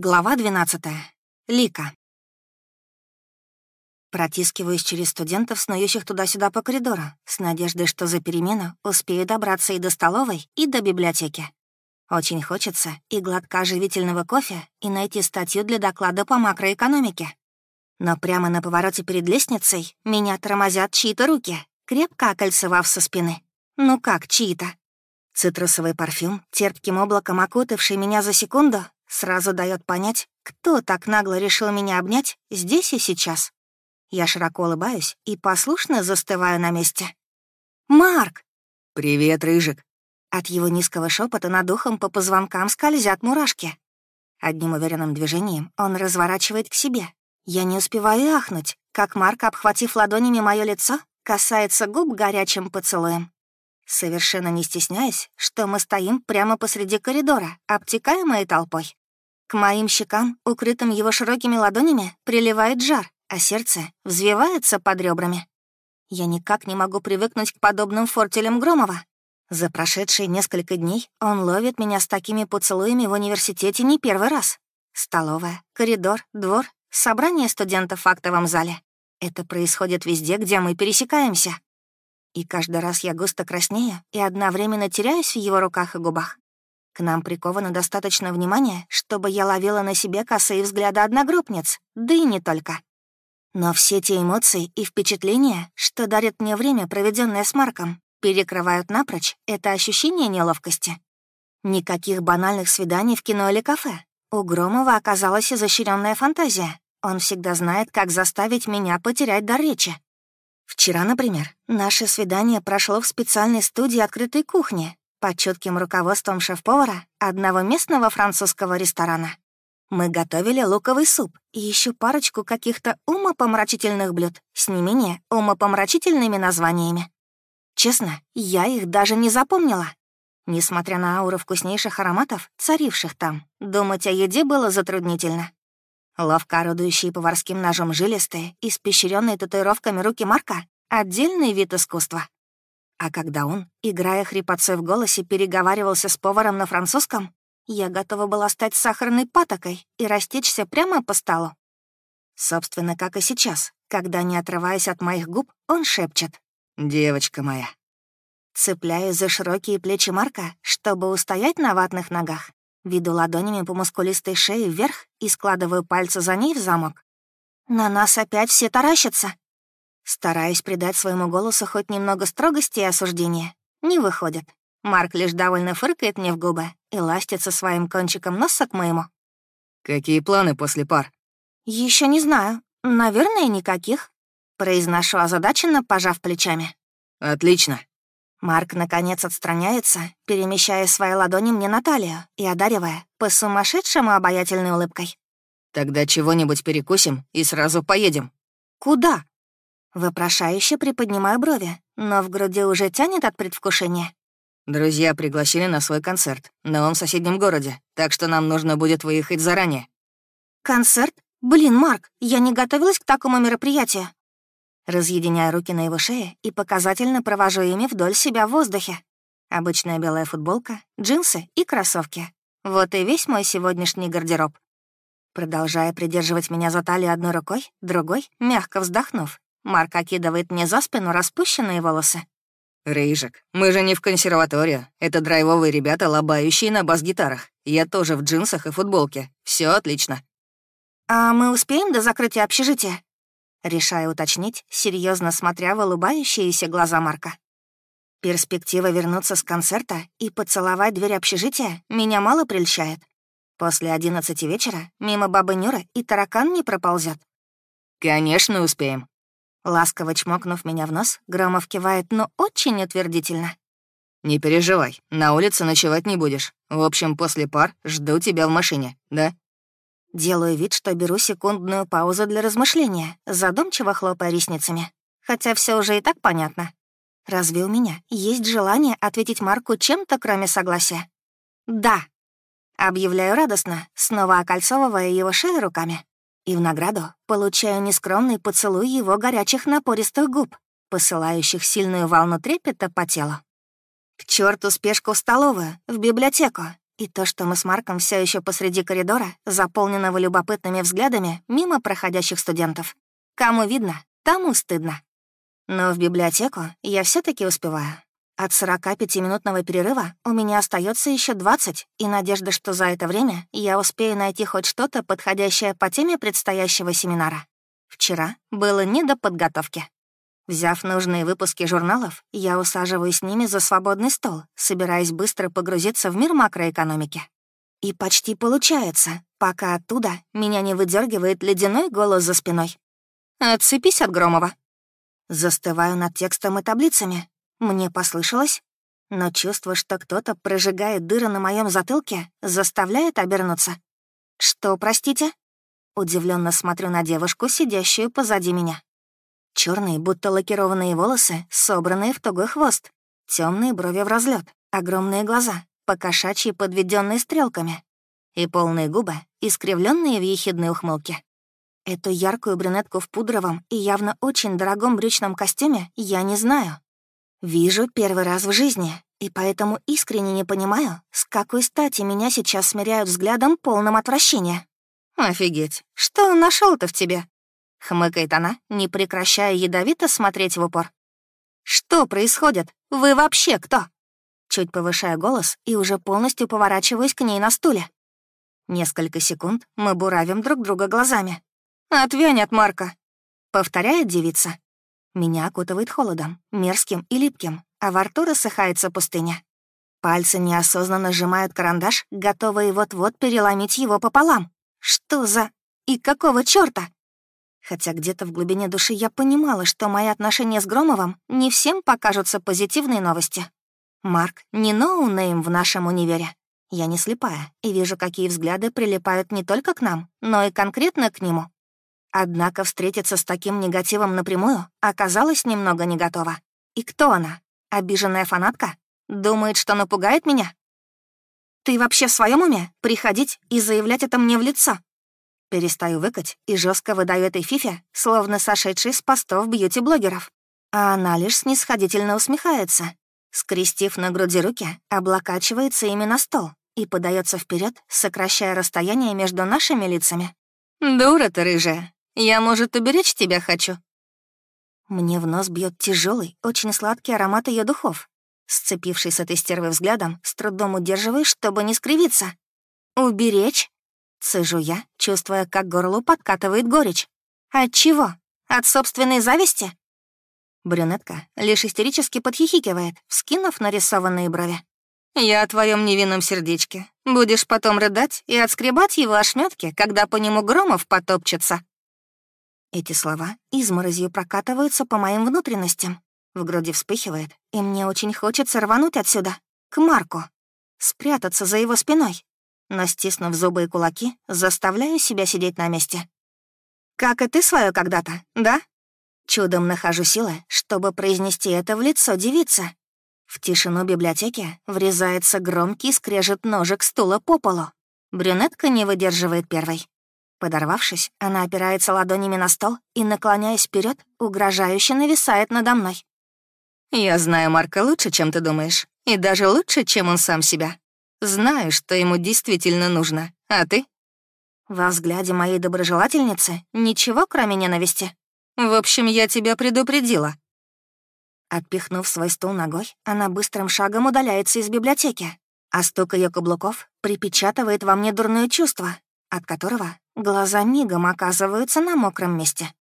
Глава 12. Лика. Протискиваюсь через студентов, снующих туда-сюда по коридору, с надеждой, что за перемену успею добраться и до столовой, и до библиотеки. Очень хочется и глотка живительного кофе, и найти статью для доклада по макроэкономике. Но прямо на повороте перед лестницей меня тормозят чьи-то руки, крепко окольцевав со спины. Ну как чьи-то? Цитрусовый парфюм, терпким облаком окутавший меня за секунду, Сразу дает понять, кто так нагло решил меня обнять здесь и сейчас. Я широко улыбаюсь и послушно застываю на месте. «Марк!» «Привет, Рыжик!» От его низкого шепота над ухом по позвонкам скользят мурашки. Одним уверенным движением он разворачивает к себе. Я не успеваю ахнуть, как Марк, обхватив ладонями мое лицо, касается губ горячим поцелуем совершенно не стесняясь, что мы стоим прямо посреди коридора, обтекаемые толпой. К моим щекам, укрытым его широкими ладонями, приливает жар, а сердце взвивается под ребрами. Я никак не могу привыкнуть к подобным фортелям Громова. За прошедшие несколько дней он ловит меня с такими поцелуями в университете не первый раз. Столовая, коридор, двор, собрание студентов в актовом зале. Это происходит везде, где мы пересекаемся. И каждый раз я густо краснею и одновременно теряюсь в его руках и губах. К нам приковано достаточно внимания, чтобы я ловила на себе косые взгляды одногруппниц, да и не только. Но все те эмоции и впечатления, что дарят мне время, проведенное с Марком, перекрывают напрочь это ощущение неловкости. Никаких банальных свиданий в кино или кафе. У Громова оказалась изощренная фантазия. Он всегда знает, как заставить меня потерять дар речи. Вчера, например, наше свидание прошло в специальной студии открытой кухни под чутким руководством шеф-повара одного местного французского ресторана. Мы готовили луковый суп и еще парочку каких-то умопомрачительных блюд с не менее умопомрачительными названиями. Честно, я их даже не запомнила. Несмотря на ауру вкуснейших ароматов, царивших там, думать о еде было затруднительно. Ловко орудующие поварским ножом жилистые, испещренные татуировками руки Марка — отдельный вид искусства. А когда он, играя хрипотцой в голосе, переговаривался с поваром на французском, я готова была стать сахарной патокой и растечься прямо по столу. Собственно, как и сейчас, когда, не отрываясь от моих губ, он шепчет «Девочка моя». Цепляю за широкие плечи Марка, чтобы устоять на ватных ногах. Веду ладонями по мускулистой шее вверх и складываю пальцы за ней в замок. На нас опять все таращатся. Стараюсь придать своему голосу хоть немного строгости и осуждения. Не выходит. Марк лишь довольно фыркает мне в губы и ластится своим кончиком носа к моему. «Какие планы после пар?» Еще не знаю. Наверное, никаких», — произношу озадаченно, пожав плечами. «Отлично. Марк, наконец, отстраняется, перемещая свои ладони мне на талию и одаривая по-сумасшедшему обаятельной улыбкой. «Тогда чего-нибудь перекусим и сразу поедем». «Куда?» Вопрошающе приподнимаю брови, но в груди уже тянет от предвкушения. «Друзья пригласили на свой концерт, но он в соседнем городе, так что нам нужно будет выехать заранее». «Концерт? Блин, Марк, я не готовилась к такому мероприятию разъединяя руки на его шее и показательно провожу ими вдоль себя в воздухе. Обычная белая футболка, джинсы и кроссовки. Вот и весь мой сегодняшний гардероб. Продолжая придерживать меня за талию одной рукой, другой, мягко вздохнув, Марк окидывает мне за спину распущенные волосы. «Рыжик, мы же не в консерваторию. Это драйвовые ребята, лобающие на бас-гитарах. Я тоже в джинсах и футболке. Все отлично». «А мы успеем до закрытия общежития?» Решаю уточнить, серьезно смотря в улыбающиеся глаза Марка. Перспектива вернуться с концерта и поцеловать дверь общежития меня мало прельщает. После одиннадцати вечера мимо бабы Нюры и таракан не проползет. «Конечно, успеем». Ласково чмокнув меня в нос, Громов кивает, но очень утвердительно. «Не переживай, на улице ночевать не будешь. В общем, после пар жду тебя в машине, да?» Делаю вид, что беру секундную паузу для размышления, задумчиво хлопая ресницами. Хотя все уже и так понятно. Разве у меня есть желание ответить Марку чем-то, кроме согласия? «Да», — объявляю радостно, снова окольцовывая его шею руками. И в награду получаю нескромный поцелуй его горячих напористых губ, посылающих сильную волну трепета по телу. К черту спешку в столовую, в библиотеку, и то, что мы с Марком все еще посреди коридора, заполненного любопытными взглядами мимо проходящих студентов. Кому видно, тому стыдно. Но в библиотеку я все таки успеваю. От 45-минутного перерыва у меня остается еще 20, и надежда, что за это время я успею найти хоть что-то, подходящее по теме предстоящего семинара. Вчера было не до подготовки. Взяв нужные выпуски журналов, я усаживаюсь с ними за свободный стол, собираясь быстро погрузиться в мир макроэкономики. И почти получается, пока оттуда меня не выдергивает ледяной голос за спиной. «Отцепись от Громова». Застываю над текстом и таблицами. Мне послышалось, но чувство, что кто-то прожигает дыры на моем затылке, заставляет обернуться. «Что, простите?» Удивленно смотрю на девушку, сидящую позади меня. Черные, будто лакированные волосы, собранные в тугой хвост, темные брови в разлет, огромные глаза, покошачьи подведенные стрелками, и полные губы, искривленные в ехидной ухмылке. Эту яркую брюнетку в пудровом и явно очень дорогом брючном костюме я не знаю. Вижу первый раз в жизни, и поэтому искренне не понимаю, с какой стати меня сейчас смиряют взглядом полным отвращения. «Офигеть, что он нашел то в тебе?» — хмыкает она, не прекращая ядовито смотреть в упор. «Что происходит? Вы вообще кто?» Чуть повышая голос и уже полностью поворачиваюсь к ней на стуле. Несколько секунд мы буравим друг друга глазами. «Отвянь от Марка!» — повторяет девица. Меня окутывает холодом, мерзким и липким, а во рту рассыхается пустыня. Пальцы неосознанно сжимают карандаш, готовые вот-вот переломить его пополам. Что за... и какого чёрта? Хотя где-то в глубине души я понимала, что мои отношения с Громовым не всем покажутся позитивной новостью. Марк не ноунейм в нашем универе. Я не слепая и вижу, какие взгляды прилипают не только к нам, но и конкретно к нему. Однако встретиться с таким негативом напрямую оказалось немного не готова. И кто она? Обиженная фанатка? Думает, что напугает меня? Ты вообще в своем уме приходить и заявлять это мне в лицо? Перестаю выкать и жестко выдаю этой фифе, словно сошедшей с постов бьюти-блогеров. А она лишь снисходительно усмехается. Скрестив на груди руки, облокачивается ими на стол и подается вперед, сокращая расстояние между нашими лицами. «Дура ты, рыжая. Я, может, уберечь тебя хочу?» Мне в нос бьет тяжелый, очень сладкий аромат ее духов. Сцепившись с этой стервой взглядом, с трудом удерживаюсь, чтобы не скривиться. «Уберечь? Цежу я, чувствуя, как горлу подкатывает горечь. От чего? От собственной зависти? Брюнетка лишь истерически подхихикивает, вскинув нарисованные брови. «Я о твоем невинном сердечке. Будешь потом рыдать и отскребать его ошметки, когда по нему Громов потопчется». Эти слова изморозью прокатываются по моим внутренностям. В груди вспыхивает, и мне очень хочется рвануть отсюда, к Марку, спрятаться за его спиной, но, стиснув зубы и кулаки, заставляю себя сидеть на месте. «Как и ты свое когда-то, да?» Чудом нахожу силы, чтобы произнести это в лицо девицы. В тишину библиотеки врезается громкий скрежет ножек стула по полу. Брюнетка не выдерживает первой. Подорвавшись, она опирается ладонями на стол и, наклоняясь вперед, угрожающе нависает надо мной. «Я знаю Марка лучше, чем ты думаешь, и даже лучше, чем он сам себя. Знаю, что ему действительно нужно. А ты? Во взгляде моей доброжелательницы ничего, кроме ненависти. В общем, я тебя предупредила. Отпихнув свой стул ногой, она быстрым шагом удаляется из библиотеки, а стук ее каблуков припечатывает во мне дурное чувство, от которого глаза мигом оказываются на мокром месте.